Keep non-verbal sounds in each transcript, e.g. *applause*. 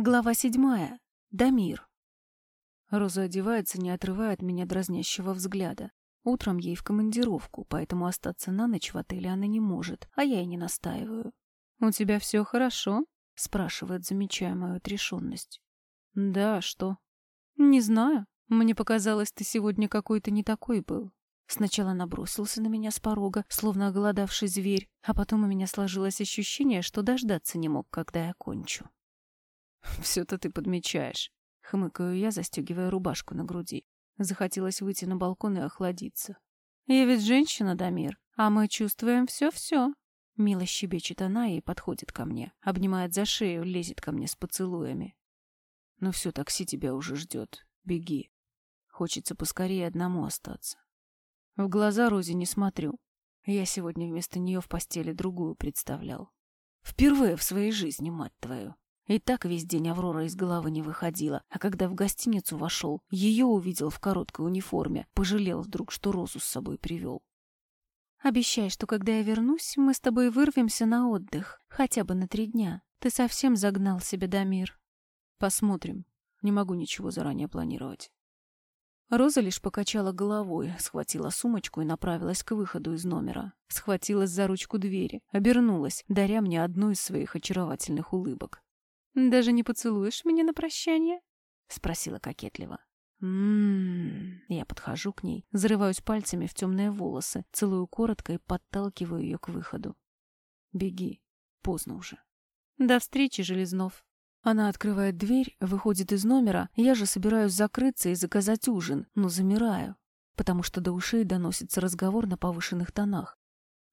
Глава седьмая. Дамир. Роза одевается, не отрывая от меня дразнящего взгляда. Утром ей в командировку, поэтому остаться на ночь в отеле она не может, а я и не настаиваю. «У тебя все хорошо?» — спрашивает, замечая мою отрешенность. «Да, что?» «Не знаю. Мне показалось, ты сегодня какой-то не такой был». Сначала набросился на меня с порога, словно оголодавший зверь, а потом у меня сложилось ощущение, что дождаться не мог, когда я кончу. *laughs* «Все-то ты подмечаешь», — хмыкаю я, застегивая рубашку на груди. Захотелось выйти на балкон и охладиться. «Я ведь женщина, Дамир, а мы чувствуем все-все». Мило щебечет она и подходит ко мне, обнимает за шею, лезет ко мне с поцелуями. «Ну все, такси тебя уже ждет. Беги. Хочется поскорее одному остаться». В глаза Розе не смотрю. Я сегодня вместо нее в постели другую представлял. Впервые в своей жизни, мать твою. И так весь день Аврора из головы не выходила, а когда в гостиницу вошел, ее увидел в короткой униформе, пожалел вдруг, что Розу с собой привел. «Обещай, что когда я вернусь, мы с тобой вырвемся на отдых, хотя бы на три дня. Ты совсем загнал себе Дамир». «Посмотрим. Не могу ничего заранее планировать». Роза лишь покачала головой, схватила сумочку и направилась к выходу из номера. Схватилась за ручку двери, обернулась, даря мне одну из своих очаровательных улыбок. «Даже не поцелуешь меня на прощание?» — спросила кокетливо. «М-м-м...» Я подхожу к ней, зарываюсь пальцами в темные волосы, целую коротко и подталкиваю ее к выходу. «Беги. Поздно уже». «До встречи, Железнов». Она открывает дверь, выходит из номера, я же собираюсь закрыться и заказать ужин, но замираю, потому что до ушей доносится разговор на повышенных тонах.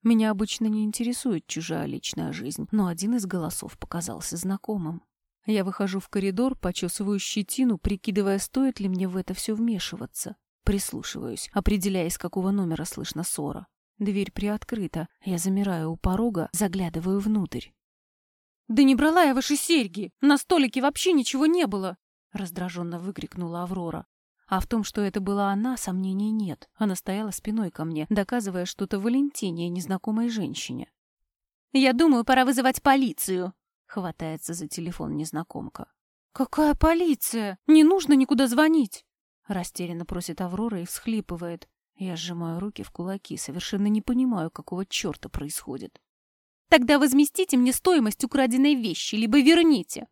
Меня обычно не интересует чужая личная жизнь, но один из голосов показался знакомым. Я выхожу в коридор, почесываю щетину, прикидывая, стоит ли мне в это все вмешиваться. Прислушиваюсь, определяя, из какого номера слышно ссора. Дверь приоткрыта. Я замираю у порога, заглядываю внутрь. «Да не брала я ваши серьги! На столике вообще ничего не было!» Раздраженно выкрикнула Аврора. А в том, что это была она, сомнений нет. Она стояла спиной ко мне, доказывая что-то Валентине, незнакомой женщине. «Я думаю, пора вызывать полицию!» Хватается за телефон незнакомка. «Какая полиция? Не нужно никуда звонить!» Растерянно просит Аврора и всхлипывает. Я сжимаю руки в кулаки, совершенно не понимаю, какого черта происходит. «Тогда возместите мне стоимость украденной вещи, либо верните!»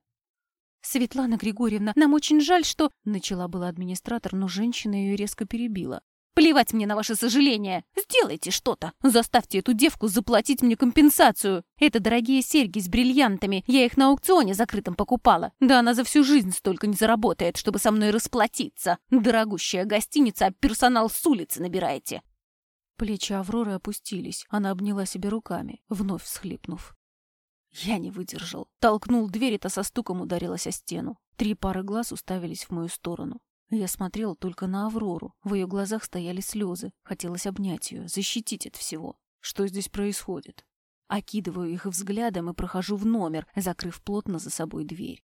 «Светлана Григорьевна, нам очень жаль, что...» Начала была администратор, но женщина ее резко перебила. Плевать мне на ваше сожаление. Сделайте что-то. Заставьте эту девку заплатить мне компенсацию. Это дорогие серьги с бриллиантами. Я их на аукционе закрытом покупала. Да она за всю жизнь столько не заработает, чтобы со мной расплатиться. Дорогущая гостиница, а персонал с улицы набираете. Плечи Авроры опустились. Она обняла себя руками, вновь всхлипнув. Я не выдержал. Толкнул дверь, и со стуком ударилась о стену. Три пары глаз уставились в мою сторону. Я смотрел только на Аврору. В ее глазах стояли слезы. Хотелось обнять ее, защитить от всего. Что здесь происходит? Окидываю их взглядом и прохожу в номер, закрыв плотно за собой дверь.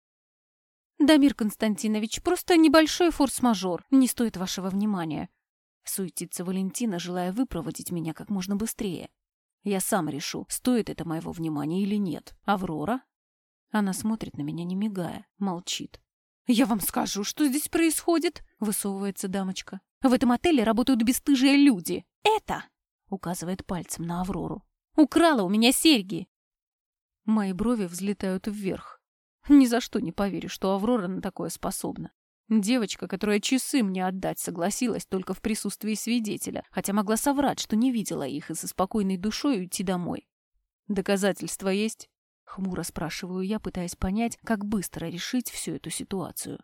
«Дамир Константинович, просто небольшой форс-мажор. Не стоит вашего внимания». Суетится Валентина, желая выпроводить меня как можно быстрее. Я сам решу, стоит это моего внимания или нет. Аврора? Она смотрит на меня, не мигая, молчит. «Я вам скажу, что здесь происходит», — высовывается дамочка. «В этом отеле работают бесстыжие люди. Это...» — указывает пальцем на Аврору. «Украла у меня серьги». Мои брови взлетают вверх. Ни за что не поверю, что Аврора на такое способна. Девочка, которая часы мне отдать согласилась только в присутствии свидетеля, хотя могла соврать, что не видела их и со спокойной душой уйти домой. Доказательства есть? Хмуро спрашиваю я, пытаясь понять, как быстро решить всю эту ситуацию.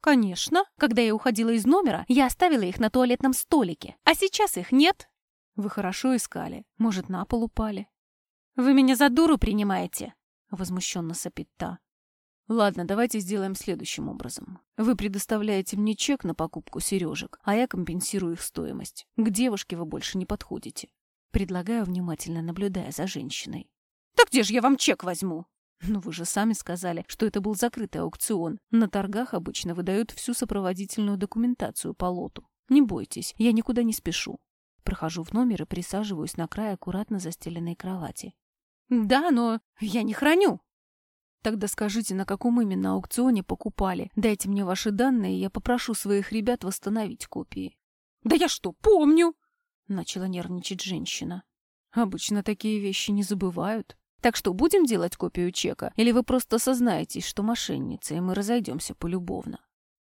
«Конечно. Когда я уходила из номера, я оставила их на туалетном столике. А сейчас их нет». «Вы хорошо искали. Может, на пол упали?» «Вы меня за дуру принимаете?» Возмущенно сопит та. «Ладно, давайте сделаем следующим образом. Вы предоставляете мне чек на покупку сережек, а я компенсирую их стоимость. К девушке вы больше не подходите». Предлагаю, внимательно наблюдая за женщиной. Так где же я вам чек возьму? Ну вы же сами сказали, что это был закрытый аукцион. На торгах обычно выдают всю сопроводительную документацию по лоту. Не бойтесь, я никуда не спешу. Прохожу в номер и присаживаюсь на край аккуратно застеленной кровати. Да, но я не храню. Тогда скажите, на каком именно аукционе покупали. Дайте мне ваши данные, и я попрошу своих ребят восстановить копии. Да я что, помню? Начала нервничать женщина. Обычно такие вещи не забывают. Так что, будем делать копию чека? Или вы просто осознаетесь, что мошенница, и мы разойдемся полюбовно?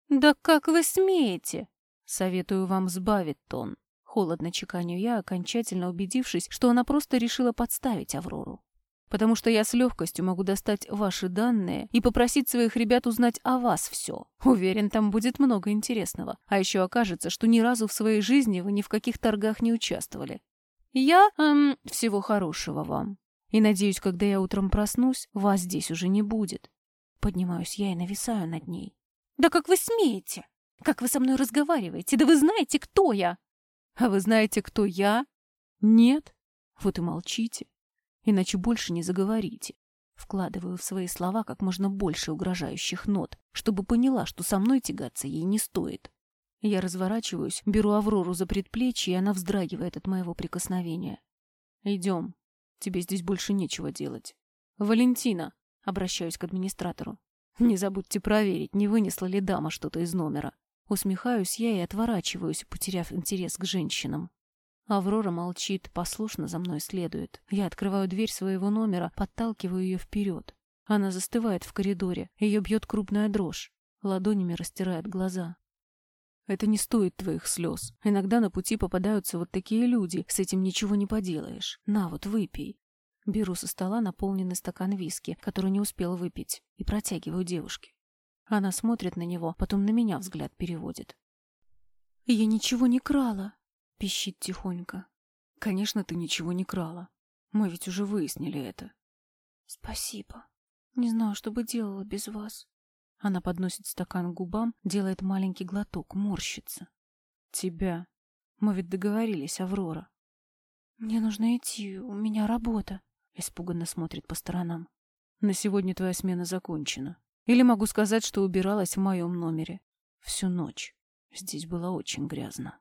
Да как вы смеете? Советую вам сбавить тон. Холодно чеканю я, окончательно убедившись, что она просто решила подставить Аврору. Потому что я с легкостью могу достать ваши данные и попросить своих ребят узнать о вас все. Уверен, там будет много интересного. А еще окажется, что ни разу в своей жизни вы ни в каких торгах не участвовали. Я... Эм, всего хорошего вам. И надеюсь, когда я утром проснусь, вас здесь уже не будет. Поднимаюсь я и нависаю над ней. «Да как вы смеете? Как вы со мной разговариваете? Да вы знаете, кто я!» «А вы знаете, кто я?» «Нет? Вот и молчите. Иначе больше не заговорите». Вкладываю в свои слова как можно больше угрожающих нот, чтобы поняла, что со мной тягаться ей не стоит. Я разворачиваюсь, беру Аврору за предплечье, и она вздрагивает от моего прикосновения. «Идем. Тебе здесь больше нечего делать». «Валентина!» — обращаюсь к администратору. Не забудьте проверить, не вынесла ли дама что-то из номера. Усмехаюсь я и отворачиваюсь, потеряв интерес к женщинам. Аврора молчит, послушно за мной следует. Я открываю дверь своего номера, подталкиваю ее вперед. Она застывает в коридоре, ее бьет крупная дрожь. Ладонями растирает глаза. Это не стоит твоих слез. Иногда на пути попадаются вот такие люди, с этим ничего не поделаешь. На вот, выпей. Беру со стола наполненный стакан виски, который не успел выпить, и протягиваю девушке. Она смотрит на него, потом на меня взгляд переводит. «Я ничего не крала», — пищит тихонько. «Конечно, ты ничего не крала. Мы ведь уже выяснили это». «Спасибо. Не знаю, что бы делала без вас». Она подносит стакан к губам, делает маленький глоток, морщится. «Тебя. Мы ведь договорились, Аврора». «Мне нужно идти, у меня работа». Испуганно смотрит по сторонам. На сегодня твоя смена закончена. Или могу сказать, что убиралась в моем номере. Всю ночь. Здесь было очень грязно.